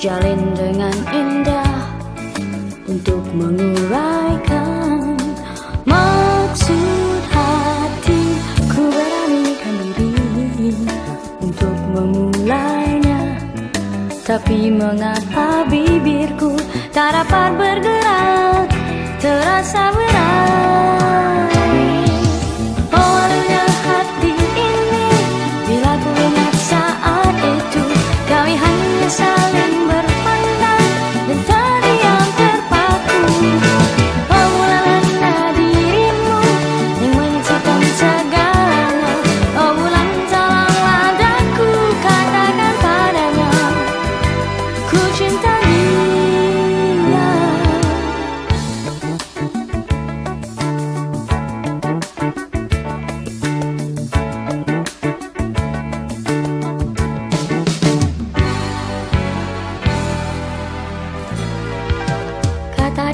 jalin dengan indah untuk menguraikan maksud hati. Ku beranikan diri untuk memulainya tapi mengapa bibirku tak dapat bergerak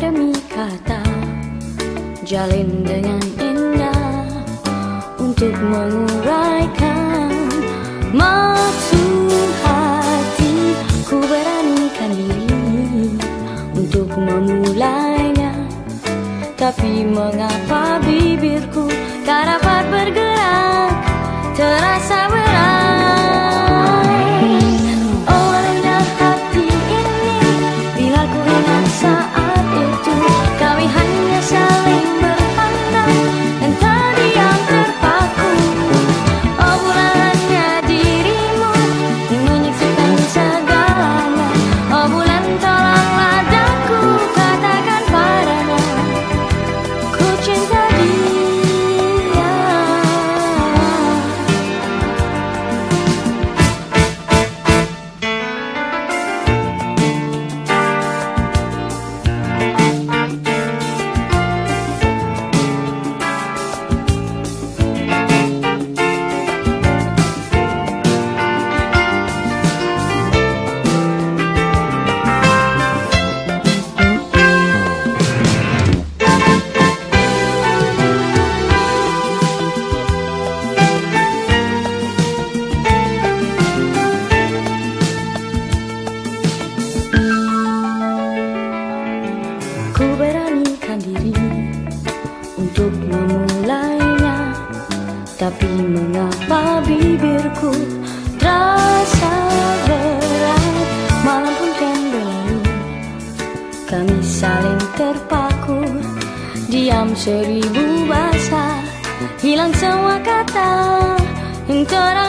demi kata Jalin dengan indah Untuk menguraikan Tapi mengapa bibirku Tak dapat bergerak? Terasa untuk Tapi mengapa bibirku terasa berat? Malam pun berlalu Kami saling terpaku Diam seribu bahasa Hilang semua kata. Yang terangkaikan